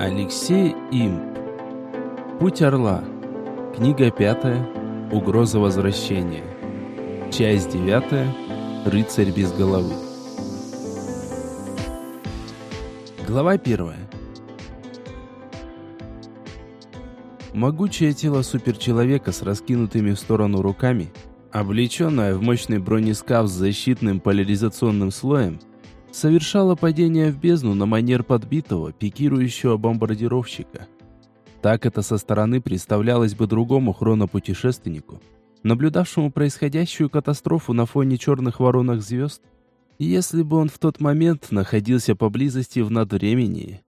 Алексей Имп. Путь орла. Книга пятая. Угроза возвращения. Часть девятая. Рыцарь без головы. Глава первая. Могучее тело суперчеловека с раскинутыми в сторону руками, облеченное в мощный бронескаф с защитным поляризационным слоем, совершало падение в бездну на манер подбитого, пикирующего бомбардировщика. Так это со стороны представлялось бы другому хронопутешественнику, наблюдавшему происходящую катастрофу на фоне черных воронок звезд, если бы он в тот момент находился поблизости в надвремении.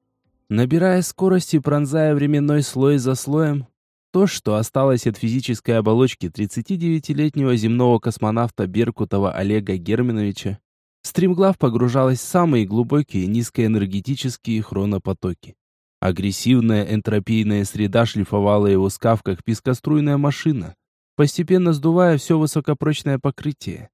Набирая скорость и пронзая временной слой за слоем, то, что осталось от физической оболочки 39-летнего земного космонавта Беркутова Олега Германовича, Стримглав погружалась в самые глубокие низкоэнергетические хронопотоки. Агрессивная энтропийная среда шлифовала его скаф, как пескоструйная машина, постепенно сдувая все высокопрочное покрытие.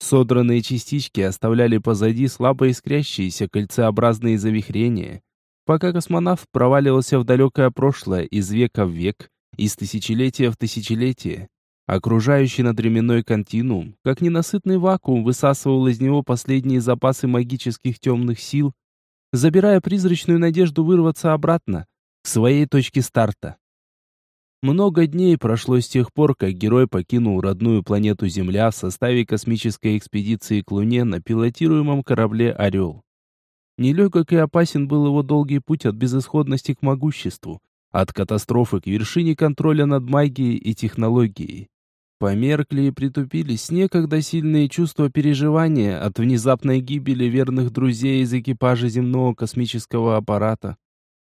Содранные частички оставляли позади слабо искрящиеся кольцеобразные завихрения, пока космонавт проваливался в далекое прошлое из века в век, из тысячелетия в тысячелетие, Окружающий надременной континуум, как ненасытный вакуум, высасывал из него последние запасы магических темных сил, забирая призрачную надежду вырваться обратно, к своей точке старта. Много дней прошло с тех пор, как герой покинул родную планету Земля в составе космической экспедиции к Луне на пилотируемом корабле «Орел». Нелегок и опасен был его долгий путь от безысходности к могуществу, от катастрофы к вершине контроля над магией и технологией. Померкли и притупились некогда сильные чувства переживания от внезапной гибели верных друзей из экипажа земного космического аппарата.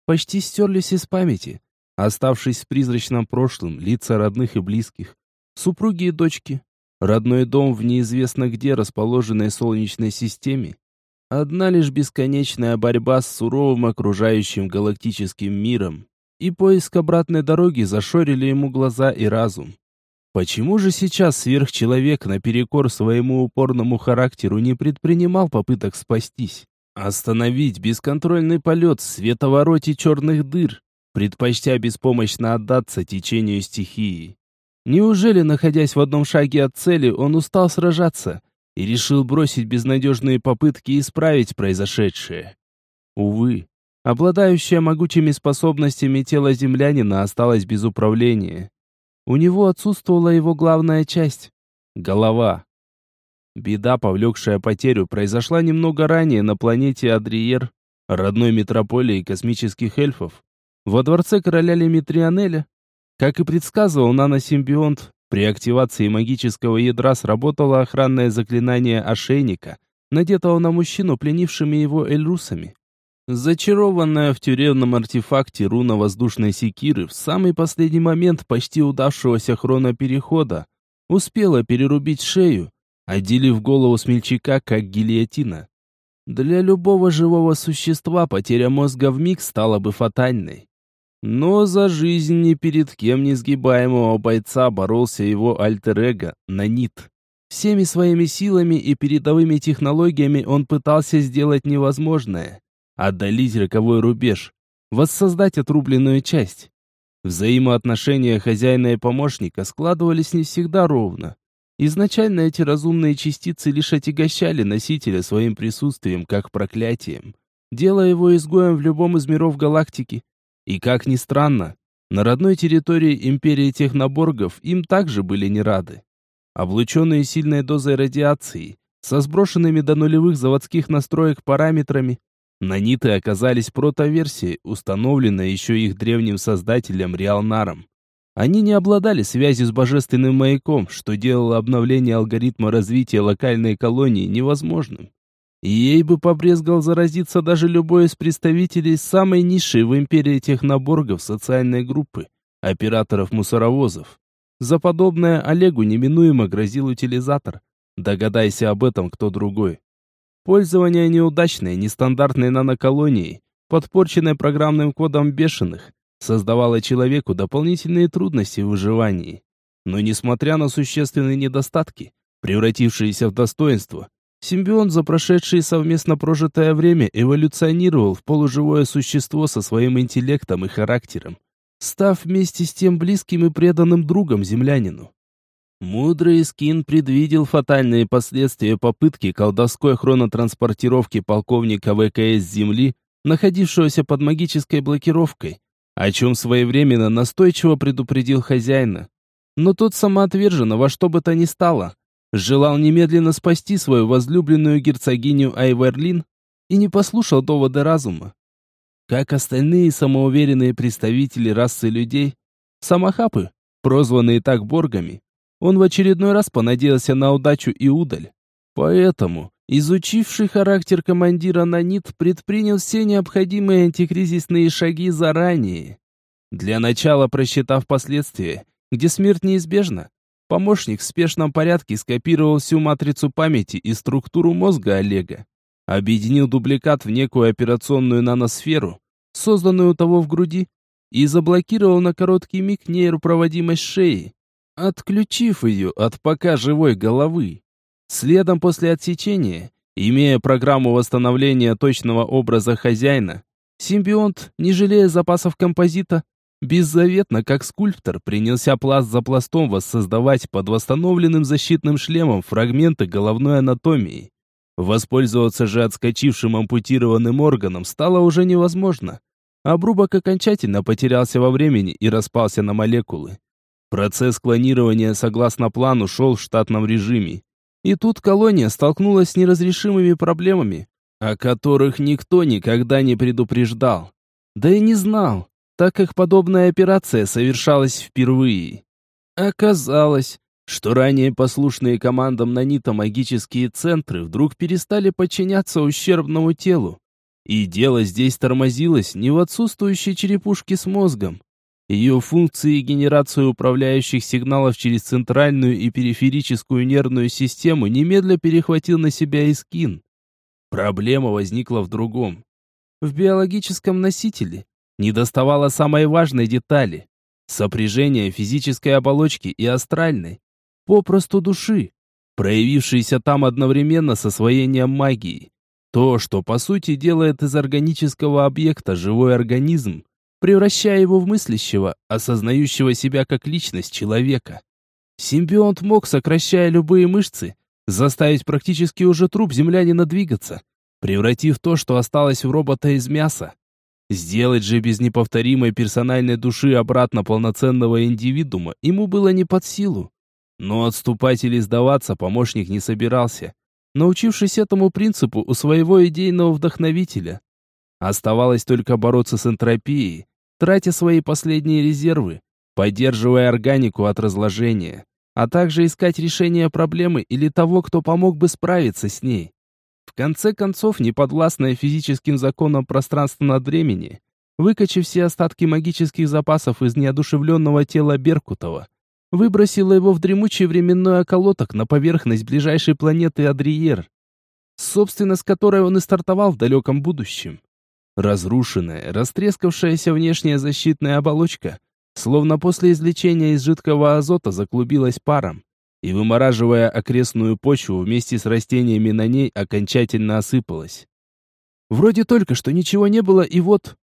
Почти стерлись из памяти, оставшись в призрачном прошлом лица родных и близких, супруги и дочки, родной дом в неизвестно где расположенной Солнечной системе. Одна лишь бесконечная борьба с суровым окружающим галактическим миром, и поиск обратной дороги зашорили ему глаза и разум. Почему же сейчас сверхчеловек наперекор своему упорному характеру не предпринимал попыток спастись? Остановить бесконтрольный полет в световороте черных дыр, предпочтя беспомощно отдаться течению стихии. Неужели, находясь в одном шаге от цели, он устал сражаться и решил бросить безнадежные попытки исправить произошедшее? Увы, обладающее могучими способностями тело землянина осталось без управления. У него отсутствовала его главная часть — голова. Беда, повлекшая потерю, произошла немного ранее на планете Адриер, родной метрополии космических эльфов, во дворце короля Лемитрионеля. Как и предсказывал наносимбионт, при активации магического ядра сработало охранное заклинание ошейника, надетого на мужчину, пленившими его эльрусами. Зачарованная в тюремном артефакте руна воздушной секиры в самый последний момент почти удавшегося хроноперехода успела перерубить шею, отделив голову смельчака как гильотина. Для любого живого существа потеря мозга в миг стала бы фатальной. Но за жизнь ни перед кем несгибаемого бойца боролся его альтер-эго, Нанит. Всеми своими силами и передовыми технологиями он пытался сделать невозможное отдалить роковой рубеж, воссоздать отрубленную часть. Взаимоотношения хозяина и помощника складывались не всегда ровно. Изначально эти разумные частицы лишь отягощали носителя своим присутствием как проклятием, делая его изгоем в любом из миров галактики. И как ни странно, на родной территории империи техноборгов им также были не рады. Облученные сильной дозой радиации, со сброшенными до нулевых заводских настроек параметрами, Наниты оказались протоверсией, установленной еще их древним создателем Риалнаром. Они не обладали связью с божественным маяком, что делало обновление алгоритма развития локальной колонии невозможным. Ей бы побрезгал заразиться даже любой из представителей самой низшей в империи техноборгов социальной группы, операторов-мусоровозов. За подобное Олегу неминуемо грозил утилизатор. Догадайся об этом кто другой. Пользование неудачной, нестандартной наноколонией, подпорченной программным кодом бешеных, создавало человеку дополнительные трудности в выживании. Но несмотря на существенные недостатки, превратившиеся в достоинство, Симбионт за прошедшее совместно прожитое время эволюционировал в полуживое существо со своим интеллектом и характером, став вместе с тем близким и преданным другом землянину. Мудрый Скин предвидел фатальные последствия попытки колдовской хронотранспортировки полковника ВКС Земли, находившегося под магической блокировкой, о чем своевременно настойчиво предупредил хозяина. Но тот самоотверженно во что бы то ни стало, желал немедленно спасти свою возлюбленную герцогиню Айверлин и не послушал довода разума. Как остальные самоуверенные представители расы людей, самохапы, прозванные так боргами, он в очередной раз понадеялся на удачу и удаль. Поэтому, изучивший характер командира Нанит, предпринял все необходимые антикризисные шаги заранее. Для начала просчитав последствия, где смерть неизбежна, помощник в спешном порядке скопировал всю матрицу памяти и структуру мозга Олега, объединил дубликат в некую операционную наносферу, созданную у того в груди, и заблокировал на короткий миг нейропроводимость шеи, отключив ее от пока живой головы. Следом после отсечения, имея программу восстановления точного образа хозяина, симбионт, не жалея запасов композита, беззаветно, как скульптор, принялся пласт за пластом воссоздавать под восстановленным защитным шлемом фрагменты головной анатомии. Воспользоваться же отскочившим ампутированным органом стало уже невозможно. Обрубок окончательно потерялся во времени и распался на молекулы. Процесс клонирования согласно плану шел в штатном режиме. И тут колония столкнулась с неразрешимыми проблемами, о которых никто никогда не предупреждал. Да и не знал, так как подобная операция совершалась впервые. Оказалось, что ранее послушные командам Нанита магические центры вдруг перестали подчиняться ущербному телу. И дело здесь тормозилось не в отсутствующей черепушке с мозгом, ее функции и генерацию управляющих сигналов через центральную и периферическую нервную систему немедля перехватил на себя Искин. Проблема возникла в другом. В биологическом носителе недоставало самой важной детали – сопряжения физической оболочки и астральной, попросту души, проявившейся там одновременно с освоением магии. То, что по сути делает из органического объекта живой организм, превращая его в мыслящего, осознающего себя как личность человека. Симбионт мог, сокращая любые мышцы, заставить практически уже труп землянина двигаться, превратив то, что осталось в робота из мяса. Сделать же без неповторимой персональной души обратно полноценного индивидуума ему было не под силу. Но отступать или сдаваться помощник не собирался, научившись этому принципу у своего идейного вдохновителя. Оставалось только бороться с энтропией, тратя свои последние резервы, поддерживая органику от разложения, а также искать решение проблемы или того, кто помог бы справиться с ней. В конце концов, неподвластная физическим законам пространства над времени, выкачив все остатки магических запасов из неодушевленного тела Беркутова, выбросила его в дремучий временной околоток на поверхность ближайшей планеты Адриер, собственно, с которой он и стартовал в далеком будущем. Разрушенная, растрескавшаяся внешняя защитная оболочка, словно после излечения из жидкого азота, заклубилась паром и, вымораживая окрестную почву вместе с растениями на ней, окончательно осыпалась. Вроде только что ничего не было, и вот...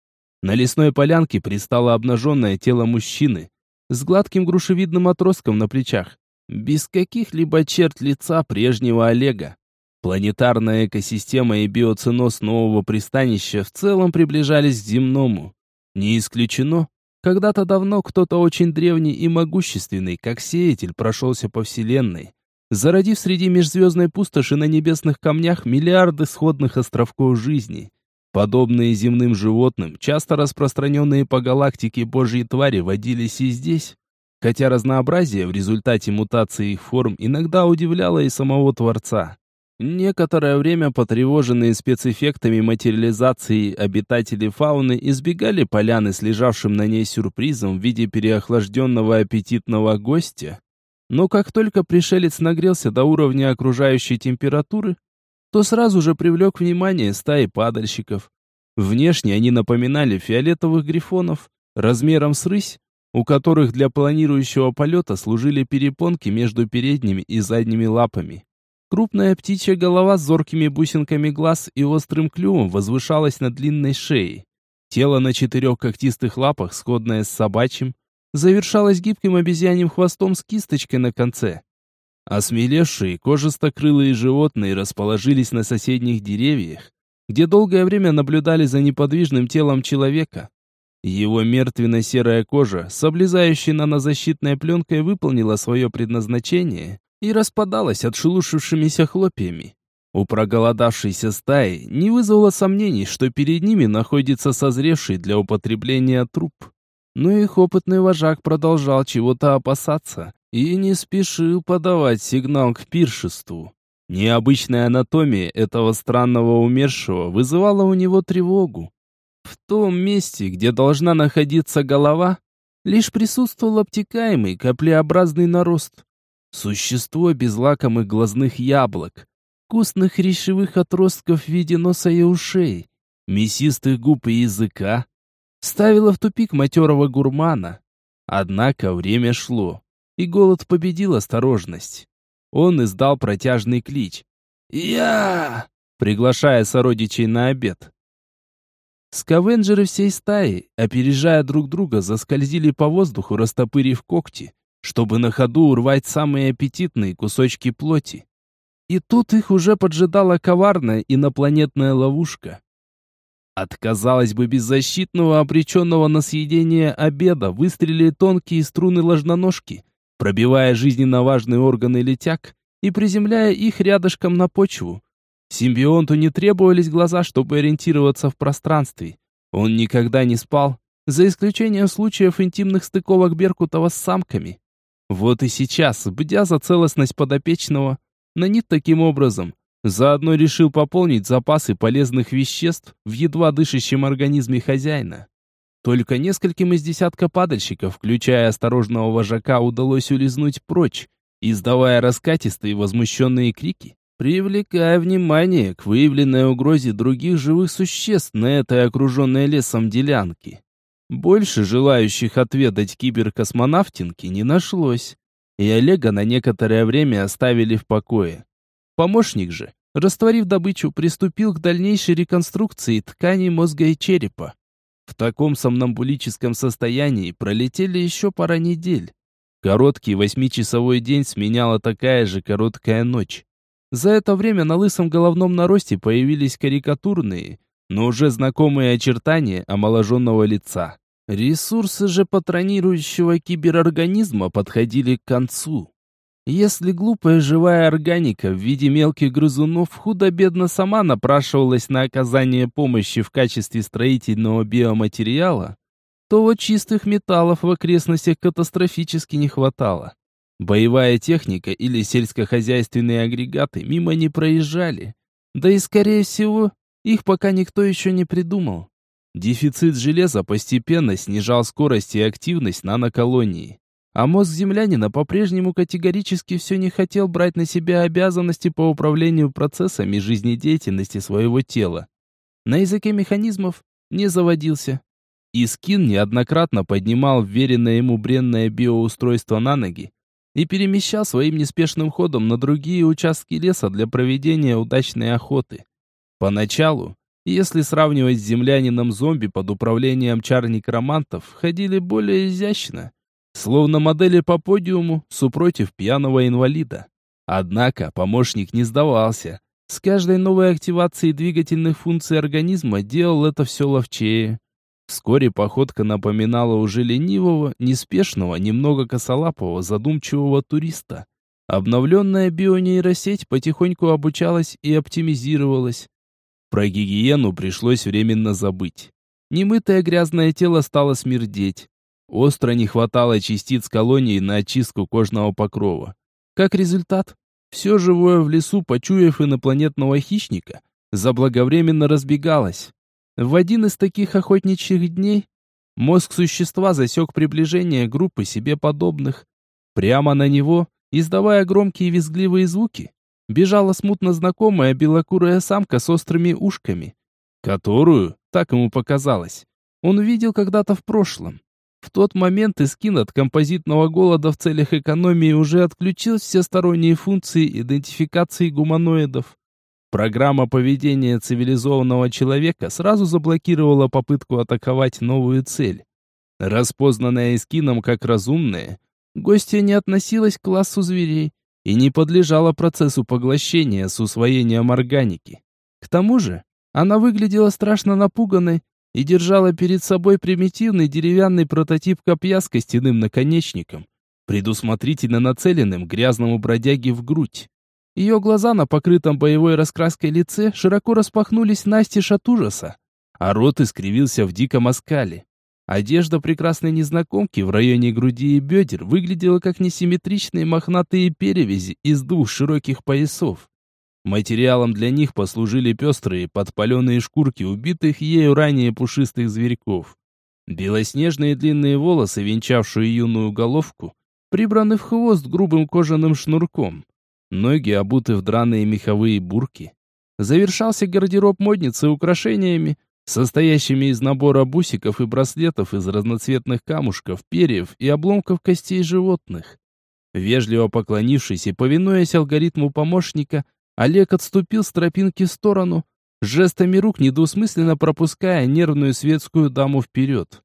На лесной полянке пристало обнаженное тело мужчины с гладким грушевидным отростком на плечах, без каких-либо черт лица прежнего Олега. Планетарная экосистема и биоценоз нового пристанища в целом приближались к земному. Не исключено, когда-то давно кто-то очень древний и могущественный, как сеятель, прошелся по Вселенной, зародив среди межзвездной пустоши на небесных камнях миллиарды сходных островков жизни. Подобные земным животным, часто распространенные по галактике божьи твари, водились и здесь, хотя разнообразие в результате мутации их форм иногда удивляло и самого Творца. Некоторое время потревоженные спецэффектами материализации обитатели фауны избегали поляны с лежавшим на ней сюрпризом в виде переохлажденного аппетитного гостя. Но как только пришелец нагрелся до уровня окружающей температуры, то сразу же привлек внимание стаи падальщиков. Внешне они напоминали фиолетовых грифонов, размером с рысь, у которых для планирующего полета служили перепонки между передними и задними лапами. Крупная птичья голова с зоркими бусинками глаз и острым клювом возвышалась над длинной шеей. Тело на четырех когтистых лапах, сходное с собачьим, завершалось гибким обезьяньим хвостом с кисточкой на конце. Осмелевшие кожистокрылые животные расположились на соседних деревьях, где долгое время наблюдали за неподвижным телом человека. Его мертвенно-серая кожа с облезающей нанозащитной пленкой выполнила свое предназначение и распадалась отшелушившимися хлопьями. У проголодавшейся стаи не вызвало сомнений, что перед ними находится созревший для употребления труп. Но их опытный вожак продолжал чего-то опасаться и не спешил подавать сигнал к пиршеству. Необычная анатомия этого странного умершего вызывала у него тревогу. В том месте, где должна находиться голова, лишь присутствовал обтекаемый каплеобразный нарост. Существо без лакомых глазных яблок, вкусных речевых отростков в виде носа и ушей, мясистых губ и языка, ставило в тупик матерого гурмана. Однако время шло, и голод победил осторожность. Он издал протяжный клич. «Я!» приглашая сородичей на обед. Скавенджеры всей стаи, опережая друг друга, заскользили по воздуху, растопырив когти, чтобы на ходу урвать самые аппетитные кусочки плоти. И тут их уже поджидала коварная инопланетная ловушка. От, казалось бы, беззащитного, обреченного на съедение обеда выстрелили тонкие струны ложноножки, пробивая жизненно важные органы летяг и приземляя их рядышком на почву. Симбионту не требовались глаза, чтобы ориентироваться в пространстве. Он никогда не спал, за исключением случаев интимных стыковок Беркутова с самками. Вот и сейчас, бдя за целостность подопечного, Нанит таким образом заодно решил пополнить запасы полезных веществ в едва дышащем организме хозяина. Только нескольким из десятка падальщиков, включая осторожного вожака, удалось улизнуть прочь, издавая раскатистые возмущенные крики, привлекая внимание к выявленной угрозе других живых существ на этой окруженной лесом делянке. Больше желающих отведать киберкосмонавтинки не нашлось, и Олега на некоторое время оставили в покое. Помощник же, растворив добычу, приступил к дальнейшей реконструкции тканей мозга и черепа. В таком сомнамбулическом состоянии пролетели еще пара недель. Короткий восьмичасовой день сменяла такая же короткая ночь. За это время на лысом головном наросте появились карикатурные, но уже знакомые очертания омоложенного лица. Ресурсы же патронирующего киберорганизма подходили к концу. Если глупая живая органика в виде мелких грызунов худо-бедно сама напрашивалась на оказание помощи в качестве строительного биоматериала, то вот чистых металлов в окрестностях катастрофически не хватало. Боевая техника или сельскохозяйственные агрегаты мимо не проезжали. Да и, скорее всего, их пока никто еще не придумал. Дефицит железа постепенно снижал скорость и активность наноколонии. А мозг землянина по-прежнему категорически все не хотел брать на себя обязанности по управлению процессами жизнедеятельности своего тела. На языке механизмов не заводился. Искин неоднократно поднимал вверенное ему бренное биоустройство на ноги и перемещал своим неспешным ходом на другие участки леса для проведения удачной охоты. Поначалу если сравнивать с землянином-зомби под управлением чар-некромантов, ходили более изящно, словно модели по подиуму, супротив пьяного инвалида. Однако помощник не сдавался. С каждой новой активацией двигательных функций организма делал это все ловчее. Вскоре походка напоминала уже ленивого, неспешного, немного косолапого, задумчивого туриста. Обновленная бионейросеть потихоньку обучалась и оптимизировалась. Про гигиену пришлось временно забыть. Немытое грязное тело стало смердеть. Остро не хватало частиц колонии на очистку кожного покрова. Как результат, все живое в лесу, почуяв инопланетного хищника, заблаговременно разбегалось. В один из таких охотничьих дней мозг существа засек приближение группы себе подобных. Прямо на него, издавая громкие визгливые звуки, бежала смутно знакомая белокурая самка с острыми ушками, которую, так ему показалось, он видел когда-то в прошлом. В тот момент Искин от композитного голода в целях экономии уже отключил все сторонние функции идентификации гуманоидов. Программа поведения цивилизованного человека сразу заблокировала попытку атаковать новую цель. Распознанная Искином как разумная, гостья не относилась к классу зверей и не подлежала процессу поглощения с усвоением органики. К тому же, она выглядела страшно напуганной и держала перед собой примитивный деревянный прототип копья с костяным наконечником, предусмотрительно нацеленным грязному бродяге в грудь. Ее глаза на покрытом боевой раскраской лице широко распахнулись настежь от ужаса, а рот искривился в диком оскале. Одежда прекрасной незнакомки в районе груди и бедер выглядела как несимметричные мохнатые перевязи из двух широких поясов. Материалом для них послужили пестрые подпаленные шкурки убитых ею ранее пушистых зверьков. Белоснежные длинные волосы, венчавшие юную головку, прибраны в хвост грубым кожаным шнурком. Ноги обуты в драные меховые бурки. Завершался гардероб модницы украшениями, состоящими из набора бусиков и браслетов из разноцветных камушков, перьев и обломков костей животных. Вежливо поклонившись и повинуясь алгоритму помощника, Олег отступил с тропинки в сторону, жестами рук недвусмысленно пропуская нервную светскую даму вперед.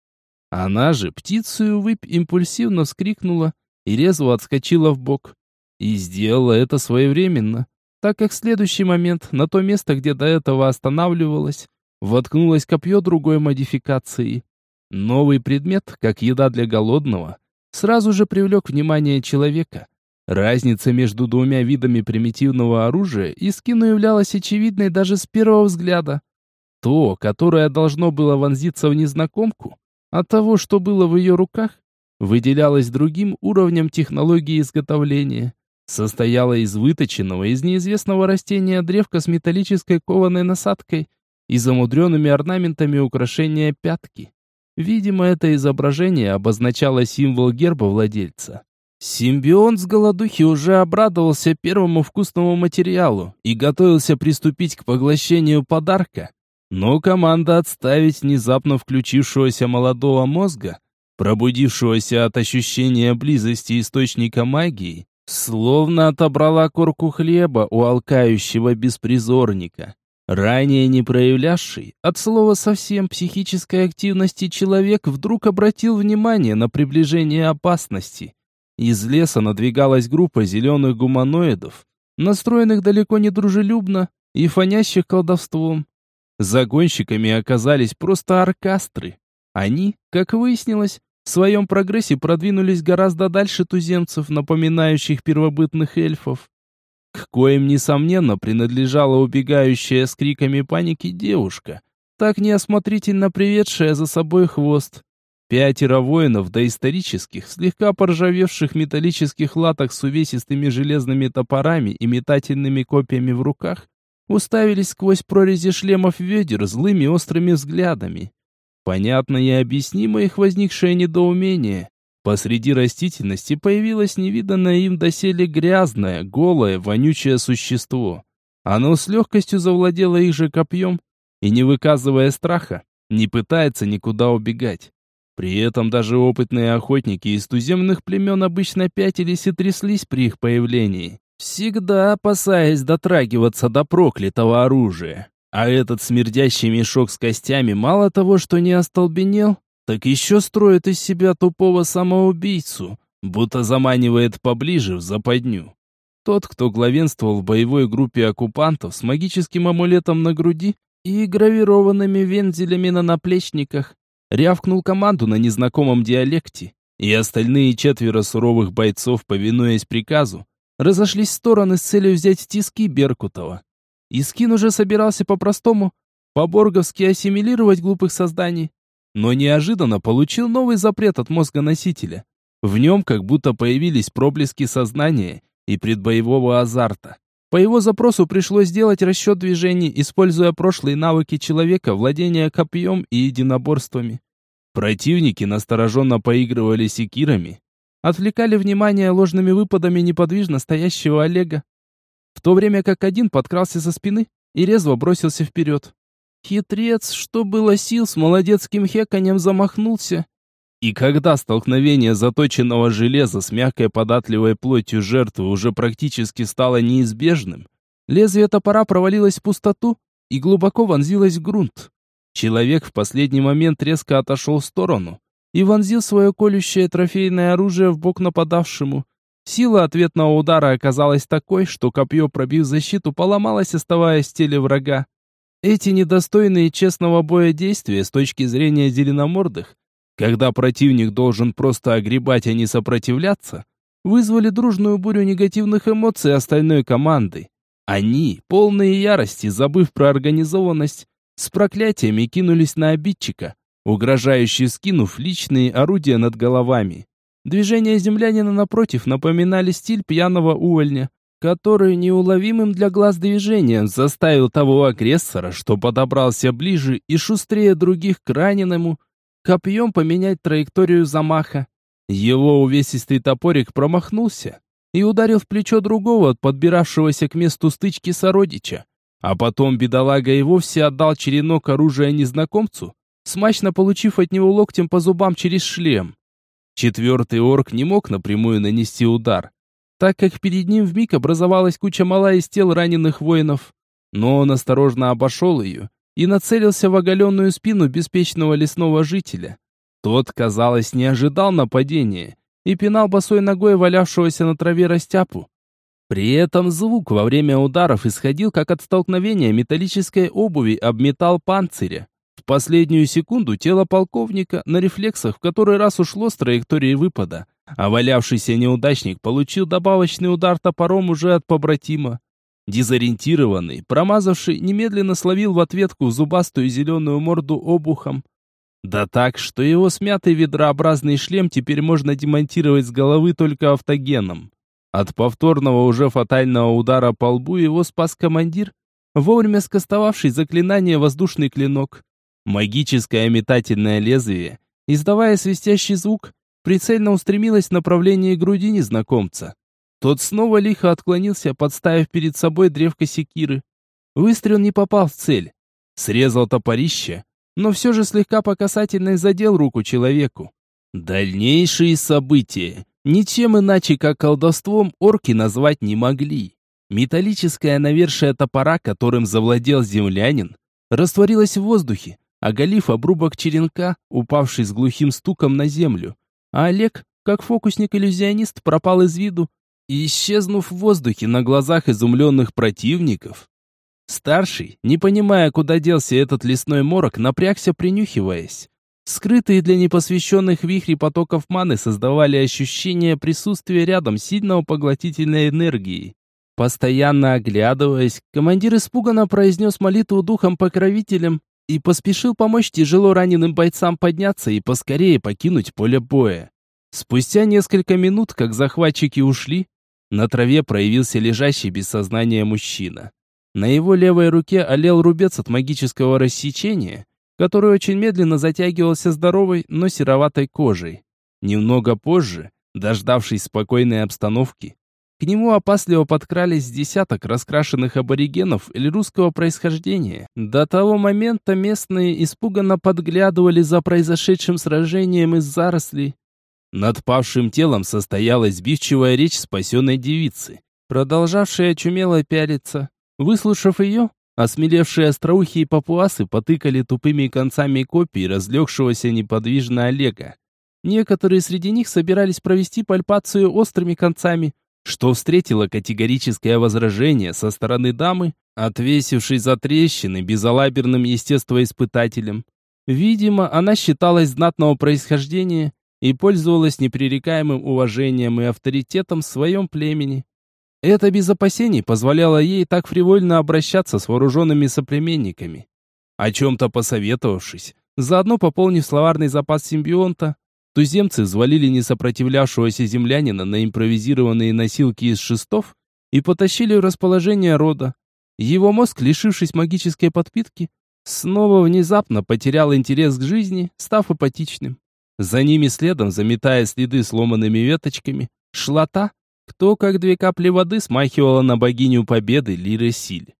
Она же, птицу выпь, импульсивно вскрикнула и резво отскочила в бок. И сделала это своевременно, так как в следующий момент на то место, где до этого останавливалась, воткнулось копье другой модификации. Новый предмет, как еда для голодного, сразу же привлек внимание человека, Разница между двумя видами примитивного оружия и скину являлась очевидной даже с первого взгляда. То, которое должно было вонзиться в незнакомку, от того, что было в ее руках, выделялось другим уровнем технологии изготовления. Состояло из выточенного из неизвестного растения древка с металлической кованой насадкой и замудренными орнаментами украшения пятки. Видимо, это изображение обозначало символ герба владельца. Симбион с голодухи уже обрадовался первому вкусному материалу и готовился приступить к поглощению подарка. Но команда отставить внезапно включившегося молодого мозга, пробудившегося от ощущения близости источника магии, словно отобрала корку хлеба у алкающего беспризорника. Ранее не проявлявший, от слова совсем психической активности человек вдруг обратил внимание на приближение опасности. Из леса надвигалась группа зеленых гуманоидов, настроенных далеко не дружелюбно и фонящих колдовством. Загонщиками оказались просто аркастры. Они, как выяснилось, в своем прогрессе продвинулись гораздо дальше туземцев, напоминающих первобытных эльфов, к коим, несомненно, принадлежала убегающая с криками паники девушка, так неосмотрительно приведшая за собой хвост. Пятеро воинов доисторических, слегка поржавевших металлических латок с увесистыми железными топорами и метательными копьями в руках, уставились сквозь прорези шлемов ведер злыми острыми взглядами. Понятно и объяснимо их возникшее недоумение. Посреди растительности появилось невиданное им доселе грязное, голое, вонючее существо. Оно с легкостью завладело их же копьем и, не выказывая страха, не пытается никуда убегать. При этом даже опытные охотники из туземных племен обычно пятились и тряслись при их появлении, всегда опасаясь дотрагиваться до проклятого оружия. А этот смердящий мешок с костями мало того, что не остолбенел, так еще строит из себя тупого самоубийцу, будто заманивает поближе в западню. Тот, кто главенствовал в боевой группе оккупантов с магическим амулетом на груди и гравированными вензелями на наплечниках, рявкнул команду на незнакомом диалекте, и остальные четверо суровых бойцов, повинуясь приказу, разошлись в стороны с целью взять тиски Беркутова. Искин уже собирался по-простому, по-борговски ассимилировать глупых созданий, но неожиданно получил новый запрет от мозга носителя. В нем как будто появились проблески сознания и предбоевого азарта. По его запросу пришлось сделать расчет движений, используя прошлые навыки человека владения копьем и единоборствами. Противники настороженно поигрывали секирами, отвлекали внимание ложными выпадами неподвижно стоящего Олега, в то время как один подкрался со спины и резво бросился вперед. Хитрец, что было сил, с молодецким хеканем замахнулся И когда столкновение заточенного железа с мягкой податливой плотью жертвы уже практически стало неизбежным, лезвие топора провалилось в пустоту и глубоко вонзилось в грунт. Человек в последний момент резко отошел в сторону и вонзил свое колющее трофейное оружие в бок нападавшему. Сила ответного удара оказалась такой, что копье, пробив защиту, поломалось, оставаясь в теле врага. Эти недостойные честного боя действия с точки зрения зеленомордых когда противник должен просто огребать, а не сопротивляться, вызвали дружную бурю негативных эмоций остальной команды. Они, полные ярости, забыв про организованность, с проклятиями кинулись на обидчика, угрожающе скинув личные орудия над головами. Движения землянина напротив напоминали стиль пьяного увольня, который неуловимым для глаз движением заставил того агрессора, что подобрался ближе и шустрее других к раненому, копьем поменять траекторию замаха. Его увесистый топорик промахнулся и ударил в плечо другого, подбиравшегося к месту стычки сородича. А потом бедолага и вовсе отдал черенок оружия незнакомцу, смачно получив от него локтем по зубам через шлем. Четвертый орк не мог напрямую нанести удар, так как перед ним вмиг образовалась куча мала из тел раненых воинов. Но он осторожно обошел ее и нацелился в оголенную спину беспечного лесного жителя. Тот, казалось, не ожидал нападения и пинал босой ногой валявшегося на траве растяпу. При этом звук во время ударов исходил как от столкновения металлической обуви об металл панциря. Последнюю секунду тело полковника на рефлексах в который раз ушло с траектории выпада, а валявшийся неудачник получил добавочный удар топором уже от побратима. Дезориентированный, промазавший, немедленно словил в ответку зубастую зеленую морду обухом. Да так, что его смятый ведрообразный шлем теперь можно демонтировать с головы только автогеном. От повторного уже фатального удара по лбу его спас командир, вовремя скостовавший заклинание «Воздушный клинок». Магическое метательное лезвие, издавая свистящий звук, прицельно устремилось в направлении груди незнакомца. Тот снова лихо отклонился, подставив перед собой древко секиры. Выстрел не попал в цель. Срезал топорище, но все же слегка по касательной задел руку человеку. Дальнейшие события ничем иначе, как колдовством, орки назвать не могли. Металлическое навершие топора, которым завладел землянин, растворилось в воздухе, оголив обрубок черенка, упавший с глухим стуком на землю. А Олег, как фокусник-иллюзионист, пропал из виду, исчезнув в воздухе на глазах изумленных противников. Старший, не понимая, куда делся этот лесной морок, напрягся, принюхиваясь. Скрытые для непосвященных вихри потоков маны создавали ощущение присутствия рядом сильного поглотительной энергии. Постоянно оглядываясь, командир испуганно произнес молитву духом-покровителем и поспешил помочь тяжело раненым бойцам подняться и поскорее покинуть поле боя. Спустя несколько минут, как захватчики ушли, на траве проявился лежащий без сознания мужчина. На его левой руке олел рубец от магического рассечения, который очень медленно затягивался здоровой, но сероватой кожей. Немного позже, дождавшись спокойной обстановки, к нему опасливо подкрались десяток раскрашенных аборигенов или русского происхождения. До того момента местные испуганно подглядывали за произошедшим сражением из зарослей, над павшим телом состоялась сбивчивая речь спасенной девицы, продолжавшая очумело пялиться. Выслушав ее, осмелевшие остроухие папуасы потыкали тупыми концами копий разлегшегося неподвижно Олега. Некоторые среди них собирались провести пальпацию острыми концами, что встретило категорическое возражение со стороны дамы, отвесившей за трещины безалаберным естествоиспытателем. Видимо, она считалась знатного происхождения и пользовалась непререкаемым уважением и авторитетом в своем племени. Это без опасений позволяло ей так фривольно обращаться с вооруженными соплеменниками. О чем-то посоветовавшись, заодно пополнив словарный запас симбионта, туземцы взвалили несопротивлявшегося землянина на импровизированные носилки из шестов и потащили в расположение рода. Его мозг, лишившись магической подпитки, снова внезапно потерял интерес к жизни, став апатичным. За ними следом, заметая следы сломанными веточками, шла та, кто, как две капли воды, смахивала на богиню победы Лиры Силь.